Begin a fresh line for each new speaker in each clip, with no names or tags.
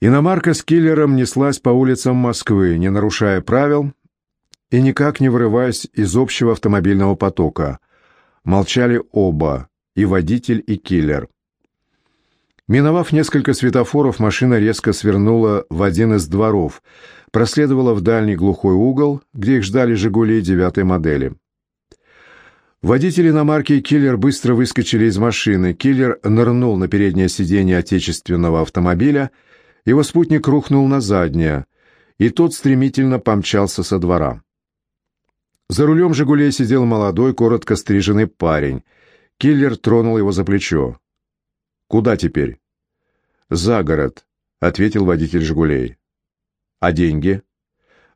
Иномарка с киллером неслась по улицам Москвы, не нарушая правил и никак не вырываясь из общего автомобильного потока. Молчали оба, и водитель, и киллер. Миновав несколько светофоров, машина резко свернула в один из дворов, проследовала в дальний глухой угол, где их ждали «Жигули» девятой модели. Водители иномарки и киллер быстро выскочили из машины. Киллер нырнул на переднее сиденье отечественного автомобиля — его спутник рухнул на заднее, и тот стремительно помчался со двора. За рулем «Жигулей» сидел молодой, коротко стриженный парень. Киллер тронул его за плечо. «Куда теперь?» «За город», — ответил водитель «Жигулей». «А деньги?»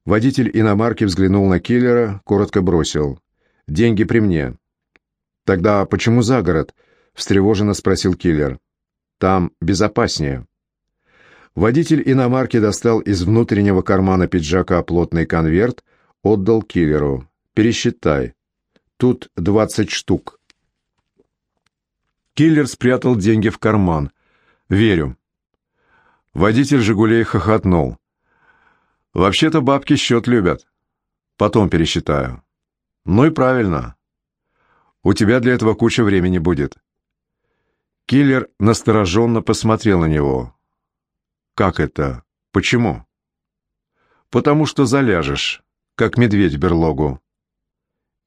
Водитель иномарки взглянул на киллера, коротко бросил. «Деньги при мне». «Тогда почему за город?» — встревоженно спросил киллер. «Там безопаснее». Водитель иномарки достал из внутреннего кармана пиджака плотный конверт, отдал киллеру. «Пересчитай. Тут двадцать штук». Киллер спрятал деньги в карман. «Верю». Водитель «Жигулей» хохотнул. «Вообще-то бабки счет любят. Потом пересчитаю». «Ну и правильно. У тебя для этого куча времени будет». Киллер настороженно посмотрел на него. «Как это? Почему?» «Потому что заляжешь, как медведь берлогу.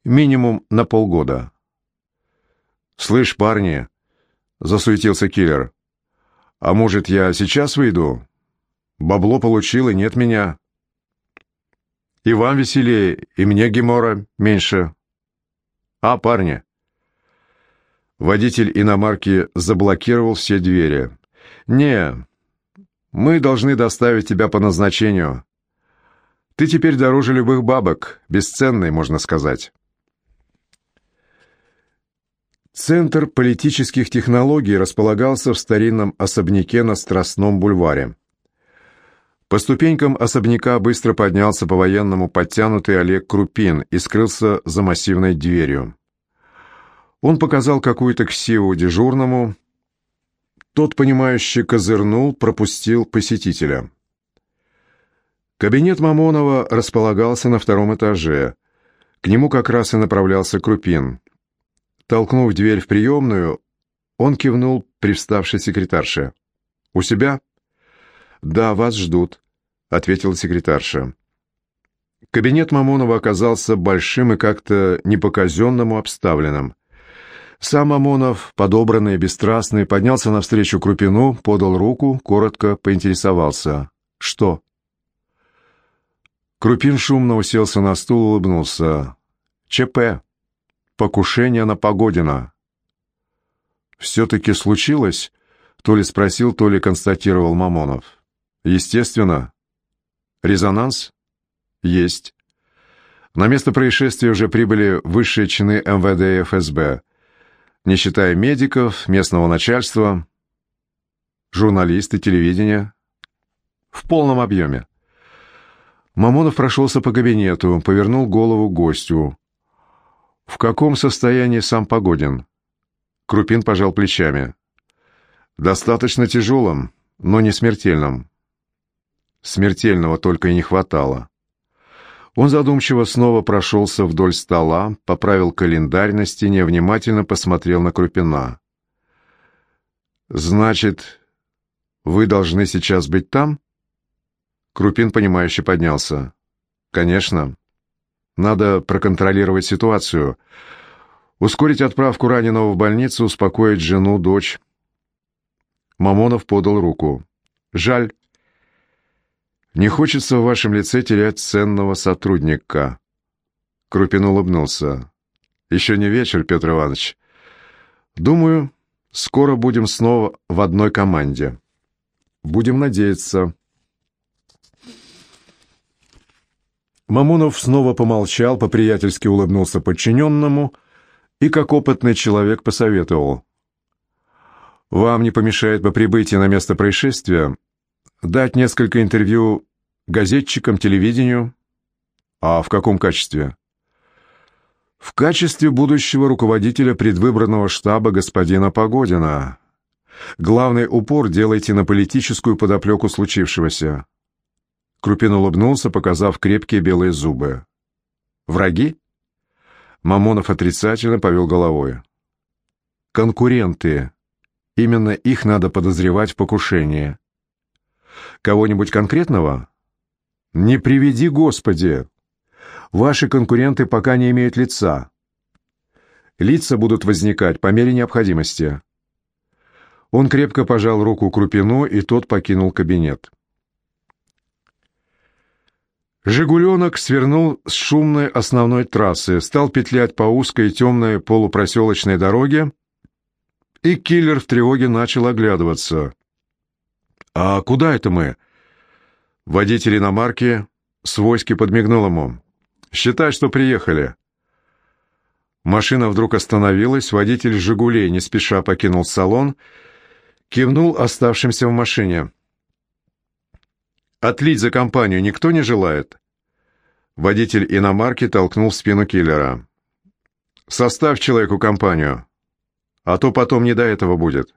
Минимум на полгода». «Слышь, парни», — засуетился киллер, — «а может, я сейчас выйду? Бабло получил, и нет меня». «И вам веселее, и мне гемора меньше». «А, парни?» Водитель иномарки заблокировал все двери. «Не, мы должны доставить тебя по назначению. Ты теперь дороже любых бабок, бесценный, можно сказать. Центр политических технологий располагался в старинном особняке на Страстном бульваре. По ступенькам особняка быстро поднялся по-военному подтянутый Олег Крупин и скрылся за массивной дверью. Он показал какую-то ксиву дежурному, тот, понимающе козырнул, пропустил посетителя. Кабинет Мамонова располагался на втором этаже. К нему как раз и направлялся Крупин. Толкнув дверь в приемную, он кивнул привставшей секретарше. «У себя?» «Да, вас ждут», — ответила секретарша. Кабинет Мамонова оказался большим и как-то не по-казенному обставленным. Сам Амонов, подобранный, бесстрастный, поднялся навстречу Крупину, подал руку, коротко поинтересовался. «Что?» Крупин шумно уселся на стул, улыбнулся. «ЧП. Покушение на Погодина». «Все-таки случилось?» То ли спросил, то ли констатировал Мамонов. «Естественно. Резонанс?» «Есть». На место происшествия уже прибыли высшие чины МВД и ФСБ – не считая медиков, местного начальства, журналисты, телевидения. В полном объеме. Мамонов прошелся по кабинету, повернул голову гостю. «В каком состоянии сам Погодин?» Крупин пожал плечами. «Достаточно тяжелым, но не смертельным». Смертельного только и не хватало. Он задумчиво снова прошелся вдоль стола, поправил календарь на стене, внимательно посмотрел на Крупина. «Значит, вы должны сейчас быть там?» Крупин, понимающе поднялся. «Конечно. Надо проконтролировать ситуацию. Ускорить отправку раненого в больницу, успокоить жену, дочь». Мамонов подал руку. «Жаль, не хочется в вашем лице терять ценного сотрудника. Крупин улыбнулся. Еще не вечер, Петр Иванович. Думаю, скоро будем снова в одной команде. Будем надеяться. Мамунов снова помолчал, по-приятельски улыбнулся подчиненному и, как опытный человек, посоветовал. «Вам не помешает по прибытии на место происшествия дать несколько интервью газетчикам, телевидению. А в каком качестве? В качестве будущего руководителя предвыборного штаба господина Погодина. Главный упор делайте на политическую подоплеку случившегося. Крупин улыбнулся, показав крепкие белые зубы. Враги? Мамонов отрицательно повел головой. Конкуренты. Именно их надо подозревать в покушении. Кого-нибудь конкретного? Не приведи, Господи! Ваши конкуренты пока не имеют лица. Лица будут возникать по мере необходимости. Он крепко пожал руку Крупину, и тот покинул кабинет. «Жигуленок» свернул с шумной основной трассы, стал петлять по узкой темной полупроселочной дороге, и киллер в тревоге начал оглядываться. «А куда это мы?» Водитель иномарки с войски подмигнул ему. «Считай, что приехали». Машина вдруг остановилась, водитель «Жигулей» не спеша покинул салон, кивнул оставшимся в машине. «Отлить за компанию никто не желает?» Водитель иномарки толкнул в спину киллера. «Составь человеку компанию, а то потом не до этого будет».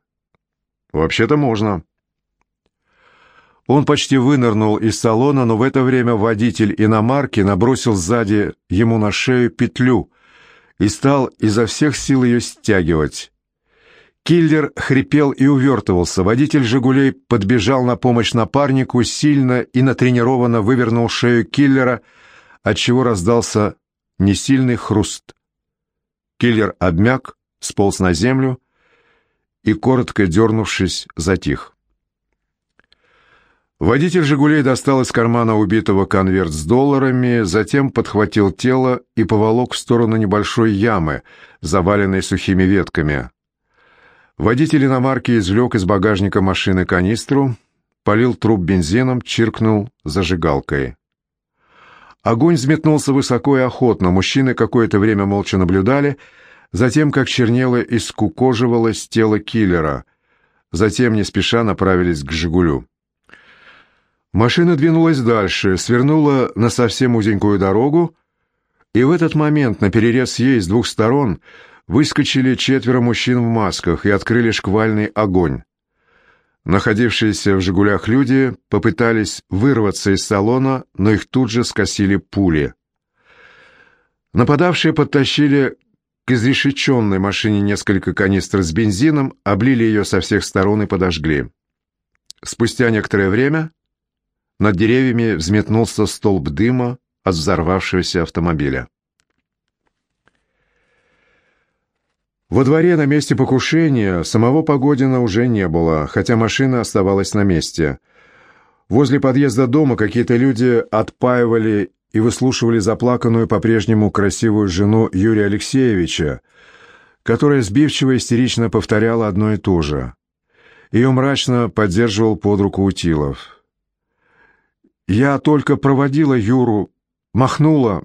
«Вообще-то можно». Он почти вынырнул из салона, но в это время водитель иномарки набросил сзади ему на шею петлю и стал изо всех сил ее стягивать. Киллер хрипел и увертывался. Водитель «Жигулей» подбежал на помощь напарнику, сильно и натренированно вывернул шею киллера, отчего раздался несильный хруст. Киллер обмяк, сполз на землю и, коротко дернувшись, затих. Водитель «Жигулей» достал из кармана убитого конверт с долларами, затем подхватил тело и поволок в сторону небольшой ямы, заваленной сухими ветками. Водитель иномарки извлек из багажника машины канистру, полил труп бензином, чиркнул зажигалкой. Огонь взметнулся высоко и охотно, мужчины какое-то время молча наблюдали, затем, как чернело и скукоживалось тело киллера, затем не спеша направились к «Жигулю». Машина двинулась дальше, свернула на совсем узенькую дорогу, и в этот момент на перерез ей с двух сторон выскочили четверо мужчин в масках и открыли шквальный огонь. Находившиеся в «Жигулях» люди попытались вырваться из салона, но их тут же скосили пули. Нападавшие подтащили к изрешеченной машине несколько канистр с бензином, облили ее со всех сторон и подожгли. Спустя некоторое время над деревьями взметнулся столб дыма от взорвавшегося автомобиля. Во дворе на месте покушения самого Погодина уже не было, хотя машина оставалась на месте. Возле подъезда дома какие-то люди отпаивали и выслушивали заплаканную по-прежнему красивую жену Юрия Алексеевича, которая сбивчиво истерично повторяла одно и то же. Ее мрачно поддерживал под руку Утилов. Я только проводила Юру, махнула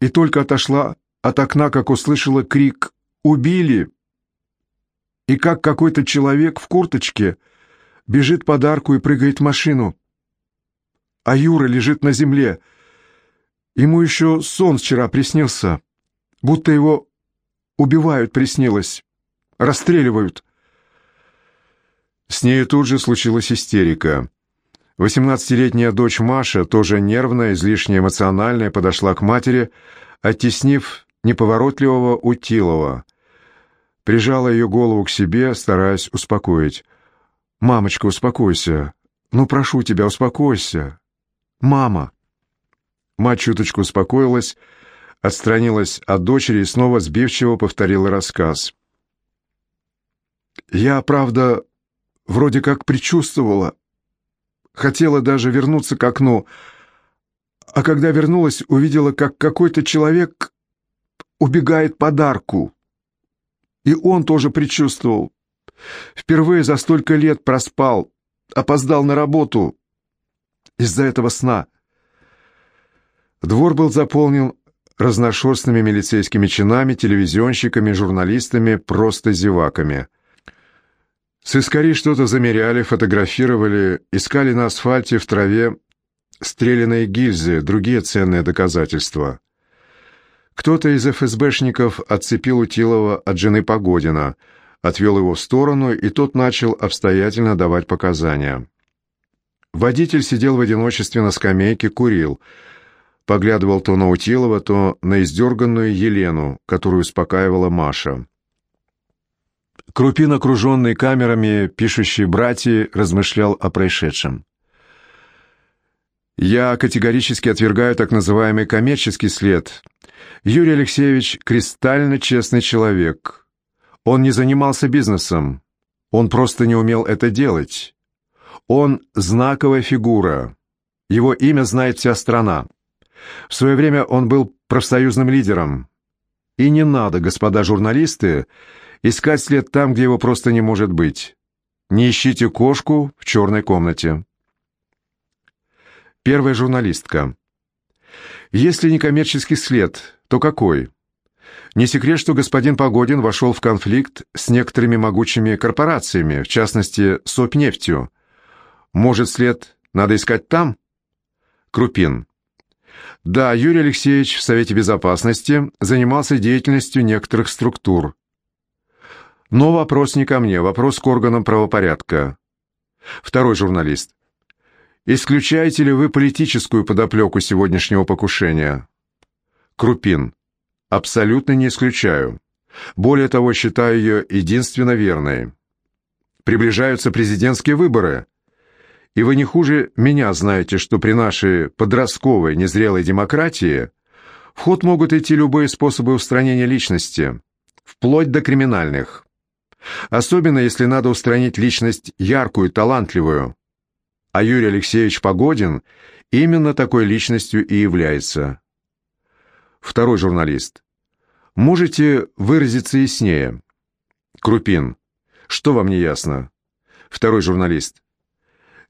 и только отошла от окна, как услышала крик «Убили!» И как какой-то человек в курточке бежит под арку и прыгает в машину. А Юра лежит на земле. Ему еще сон вчера приснился, будто его убивают приснилось, расстреливают. С ней тут же случилась истерика. Восемнадцатилетняя дочь Маша, тоже нервная, излишне эмоциональная, подошла к матери, оттеснив неповоротливого Утилова. Прижала ее голову к себе, стараясь успокоить. «Мамочка, успокойся. Ну, прошу тебя, успокойся. Мама!» Мать чуточку успокоилась, отстранилась от дочери и снова сбивчиво повторила рассказ. «Я, правда, вроде как предчувствовала, Хотела даже вернуться к окну, а когда вернулась, увидела, как какой-то человек убегает подарку. И он тоже предчувствовал. Впервые за столько лет проспал, опоздал на работу из-за этого сна. Двор был заполнен разношерстными милицейскими чинами, телевизионщиками, журналистами, просто зеваками — Сыскари что-то замеряли, фотографировали, искали на асфальте, в траве стрелянные гильзы, другие ценные доказательства. Кто-то из ФСБшников отцепил Утилова от жены Погодина, отвел его в сторону, и тот начал обстоятельно давать показания. Водитель сидел в одиночестве на скамейке, курил, поглядывал то на Утилова, то на издерганную Елену, которую успокаивала Маша. Крупин, окруженный камерами, пишущий братья, размышлял о происшедшем. «Я категорически отвергаю так называемый коммерческий след. Юрий Алексеевич — кристально честный человек. Он не занимался бизнесом. Он просто не умел это делать. Он знаковая фигура. Его имя знает вся страна. В свое время он был профсоюзным лидером. И не надо, господа журналисты, искать след там, где его просто не может быть. Не ищите кошку в черной комнате. Первая журналистка. Если не коммерческий след, то какой? Не секрет, что господин Погодин вошел в конфликт с некоторыми могучими корпорациями, в частности, с Опнефтью. Может, след надо искать там? Крупин. Да, Юрий Алексеевич в Совете Безопасности занимался деятельностью некоторых структур. Но вопрос не ко мне, вопрос к органам правопорядка. Второй журналист. Исключаете ли вы политическую подоплеку сегодняшнего покушения? Крупин. Абсолютно не исключаю. Более того, считаю ее единственно верной. Приближаются президентские выборы. И вы не хуже меня знаете, что при нашей подростковой незрелой демократии в ход могут идти любые способы устранения личности, вплоть до криминальных. Особенно, если надо устранить личность яркую, талантливую. А Юрий Алексеевич Погодин именно такой личностью и является. Второй журналист. Можете выразиться яснее? Крупин. Что вам не ясно? Второй журналист.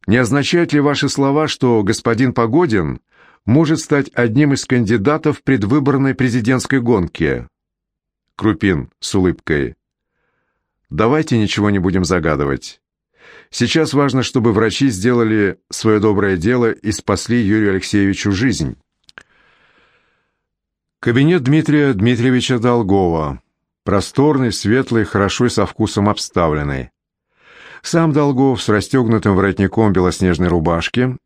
Не означают ли ваши слова, что господин Погодин может стать одним из кандидатов предвыборной президентской гонке? Крупин с улыбкой. Давайте ничего не будем загадывать. Сейчас важно, чтобы врачи сделали свое доброе дело и спасли Юрию Алексеевичу жизнь. Кабинет Дмитрия Дмитриевича Долгова. Просторный, светлый, хорошо и со вкусом обставленный. Сам Долгов с расстегнутым воротником белоснежной рубашки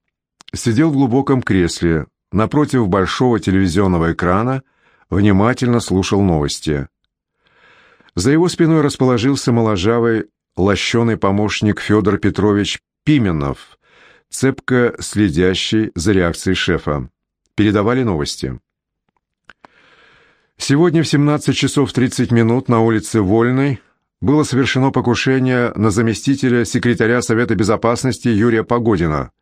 сидел в глубоком кресле, напротив большого телевизионного экрана, внимательно слушал новости. За его спиной расположился моложавый, лощеный помощник Федор Петрович Пименов, цепко следящий за реакцией шефа. Передавали новости. Сегодня в 17 часов 30 минут на улице Вольной было совершено покушение на заместителя секретаря Совета Безопасности Юрия Погодина.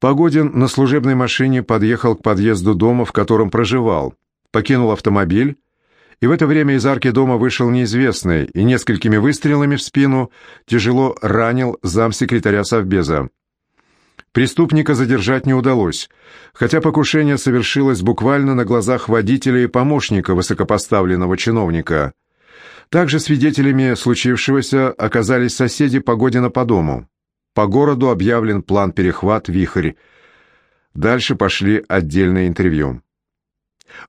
Погодин на служебной машине подъехал к подъезду дома, в котором проживал, покинул автомобиль, и в это время из арки дома вышел неизвестный и несколькими выстрелами в спину тяжело ранил замсекретаря Совбеза. Преступника задержать не удалось, хотя покушение совершилось буквально на глазах водителя и помощника высокопоставленного чиновника – также свидетелями случившегося оказались соседи Погодина по дому. По городу объявлен план перехват «Вихрь». Дальше пошли отдельные интервью.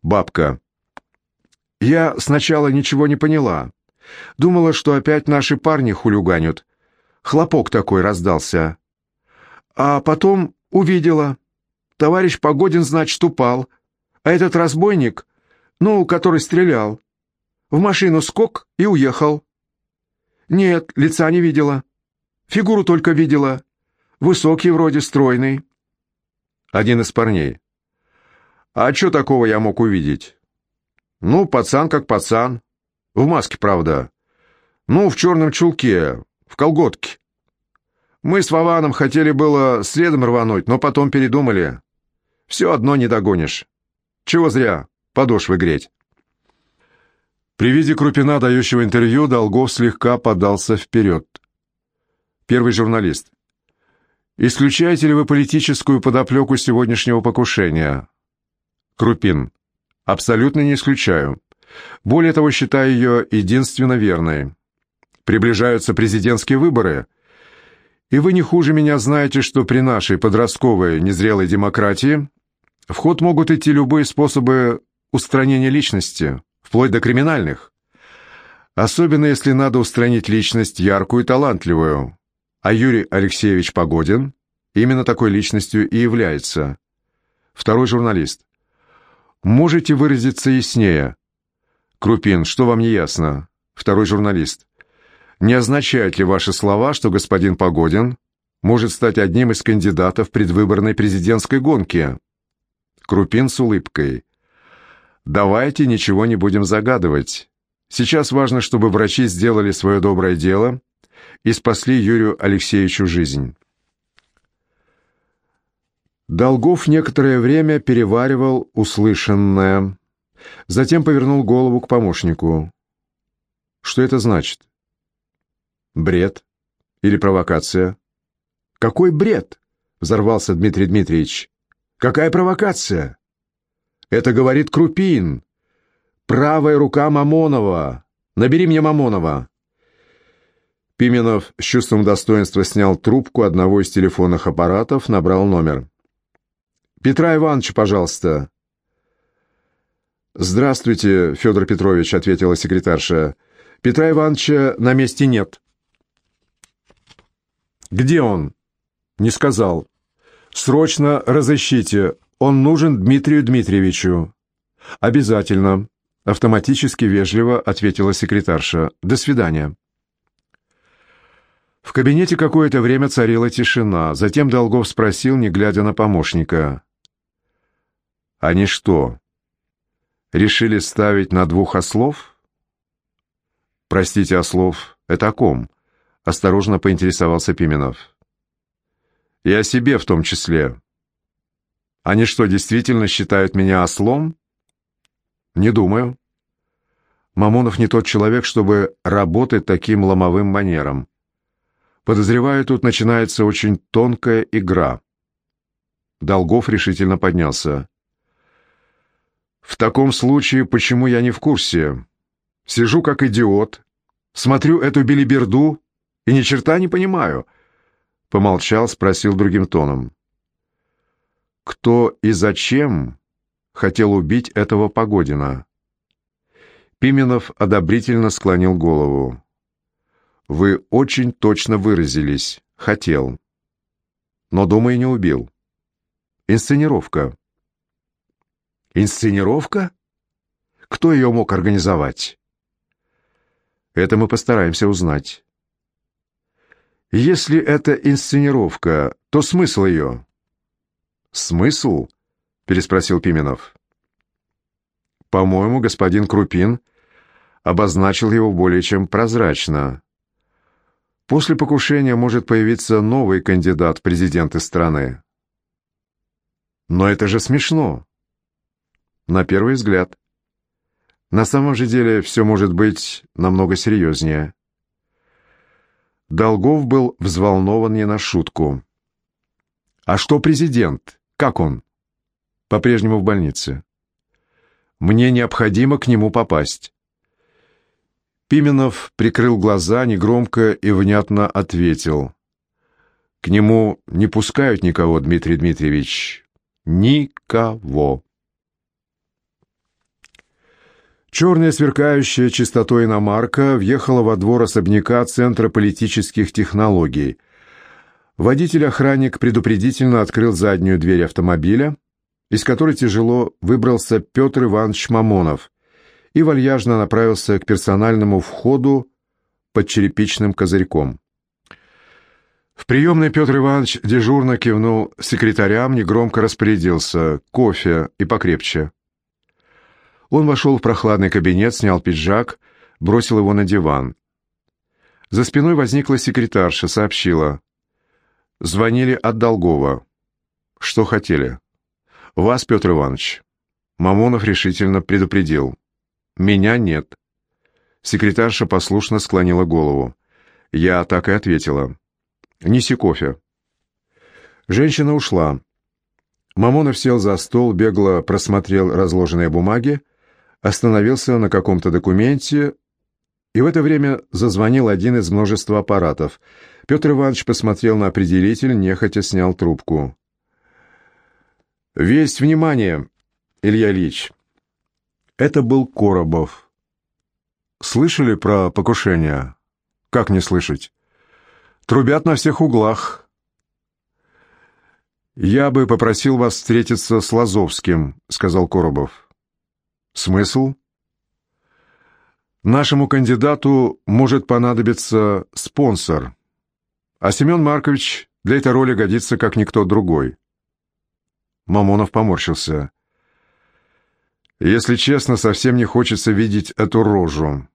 Бабка. Я сначала ничего не поняла. Думала, что опять наши парни хулиганят. Хлопок такой раздался. А потом увидела. Товарищ Погодин, значит, упал. А этот разбойник, ну, который стрелял, в машину скок и уехал. Нет, лица не видела. Фигуру только видела. Высокий вроде, стройный. Один из парней. А что такого я мог увидеть? Ну, пацан как пацан. В маске, правда. Ну, в черном чулке, в колготке. Мы с Вованом хотели было следом рвануть, но потом передумали. Все одно не догонишь. Чего зря подошвы греть. При виде Крупина, дающего интервью, Долгов слегка подался вперед. Первый журналист. «Исключаете ли вы политическую подоплеку сегодняшнего покушения?» Крупин. «Абсолютно не исключаю. Более того, считаю ее единственно верной. Приближаются президентские выборы, и вы не хуже меня знаете, что при нашей подростковой незрелой демократии в ход могут идти любые способы устранения личности» вплоть до криминальных. Особенно если надо устранить личность яркую и талантливую. А Юрий Алексеевич Погодин именно такой личностью и является. Второй журналист. Можете выразиться яснее? Крупин, что вам не ясно? Второй журналист. Не означают ли ваши слова, что господин Погодин может стать одним из кандидатов предвыборной президентской гонки? Крупин с улыбкой. Давайте ничего не будем загадывать. Сейчас важно, чтобы врачи сделали свое доброе дело и спасли Юрию Алексеевичу жизнь. Долгов некоторое время переваривал услышанное, затем повернул голову к помощнику. Что это значит? Бред или провокация? Какой бред? взорвался Дмитрий Дмитриевич. Какая провокация? Это говорит Крупин, правая рука Мамонова. Набери мне Мамонова. Пименов с чувством достоинства снял трубку одного из телефонных аппаратов, набрал номер. «Петра Ивановича, пожалуйста». «Здравствуйте, Федор Петрович», — ответила секретарша. «Петра Ивановича на месте нет». «Где он?» «Не сказал». «Срочно разыщите. Он нужен Дмитрию Дмитриевичу». «Обязательно», — автоматически вежливо ответила секретарша. «До свидания». В кабинете какое-то время царила тишина. Затем Долгов спросил, не глядя на помощника. «Они что, решили ставить на двух ослов?» «Простите, ослов, это о ком?» — осторожно поинтересовался Пименов. «И о себе в том числе. Они что, действительно считают меня ослом?» «Не думаю». Мамонов не тот человек, чтобы работать таким ломовым манером. Подозреваю, тут начинается очень тонкая игра. Долгов решительно поднялся. В таком случае, почему я не в курсе? Сижу как идиот, смотрю эту билиберду и ни черта не понимаю. Помолчал, спросил другим тоном. Кто и зачем хотел убить этого Погодина? Пименов одобрительно склонил голову. Вы очень точно выразились. Хотел. Но, думаю, не убил. Инсценировка. Инсценировка? Кто ее мог организовать? Это мы постараемся узнать. Если это инсценировка, то смысл ее? Смысл? Переспросил Пименов. По-моему, господин Крупин обозначил его более чем прозрачно. После покушения может появиться новый кандидат в президенты страны. Но это же смешно. На первый взгляд. На самом же деле все может быть намного серьезнее. Долгов был взволнован не на шутку. «А что президент? Как он?» «По-прежнему в больнице». «Мне необходимо к нему попасть». Пименов прикрыл глаза, негромко и внятно ответил. «К нему не пускают никого, Дмитрий Дмитриевич. Никого». Черная сверкающая чистотой иномарка въехала во двор особняка Центра политических технологий. Водитель-охранник предупредительно открыл заднюю дверь автомобиля, из которой тяжело выбрался Петр Иванович Мамонов, и вальяжно направился к персональному входу под черепичным козырьком. В приемной Петр Иванович дежурно кивнул секретарям, негромко распорядился «кофе и покрепче». Он вошел в прохладный кабинет, снял пиджак, бросил его на диван. За спиной возникла секретарша, сообщила. «Звонили от Долгова. Что хотели?» «Вас, Петр Иванович». Мамонов решительно предупредил. «Меня нет». Секретарша послушно склонила голову. Я так и ответила. «Неси кофе». Женщина ушла. Мамонов сел за стол, бегло просмотрел разложенные бумаги, остановился на каком-то документе, и в это время зазвонил один из множества аппаратов. Петр Иванович посмотрел на определитель, нехотя снял трубку. «Весь внимание, Илья Ильич!» Это был Коробов. слышали про покушение? Как не слышать? Трубят на всех углах. Я бы попросил вас встретиться с Лазовским, сказал Коробов. Смысл? Нашему кандидату может понадобиться спонсор, а Семен Маркович для этой роли годится как никто другой. Мамонов поморщился. Если честно, совсем не хочется видеть эту рожу.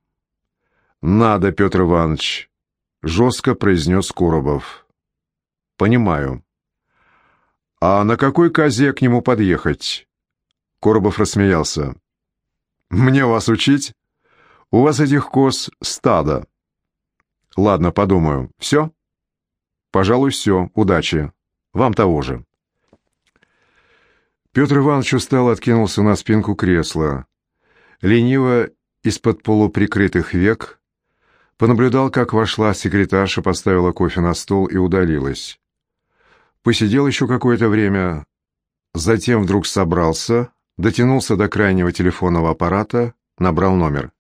Надо, Петр Иванович, жестко произнес Куробов. Понимаю. А на какой козе к нему подъехать? Коробов рассмеялся. Мне вас учить? У вас этих коз стадо. Ладно, подумаю. Все? Пожалуй, все. Удачи. Вам того же. Петр Иванович устал откинулся на спинку кресла. Лениво из-под полуприкрытых век понаблюдал, как вошла секретарша, поставила кофе на стол и удалилась. Посидел еще какое-то время, затем вдруг собрался, дотянулся до крайнего телефонного аппарата, набрал номер.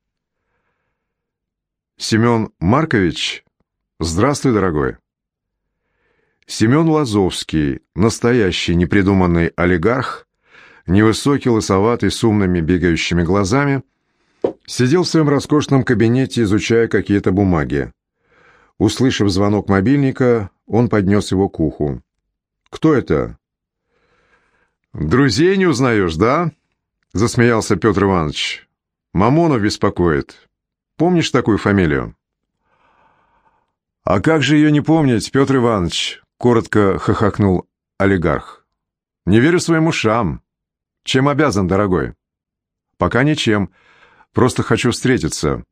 Семен Маркович? Здравствуй, дорогой. Семен Лазовский, настоящий непридуманный олигарх, невысокий, лысоватый, с умными бегающими глазами, сидел в своем роскошном кабинете, изучая какие-то бумаги. Услышав звонок мобильника, он поднес его к уху. «Кто это?» «Друзей не узнаешь, да?» — засмеялся Петр Иванович. «Мамонов беспокоит. Помнишь такую фамилию?» «А как же ее не помнить, Петр Иванович?» — коротко хохотнул олигарх. «Не верю своим ушам. Чем обязан, дорогой?» «Пока ничем. Просто хочу встретиться».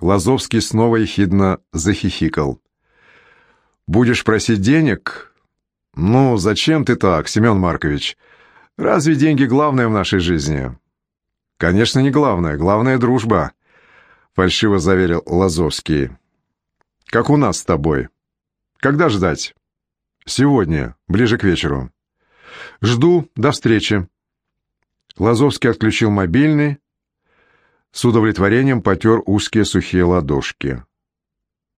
Лазовский снова ехидно захихикал. «Будешь просить денег?» «Ну, зачем ты так, Семен Маркович? Разве деньги главное в нашей жизни?» «Конечно, не главное. Главное — дружба фальшиво заверил Лазовский. Как у нас с тобой. Когда ждать? Сегодня, ближе к вечеру. Жду, до встречи. Лазовский отключил мобильный, с удовлетворением потер узкие сухие ладошки.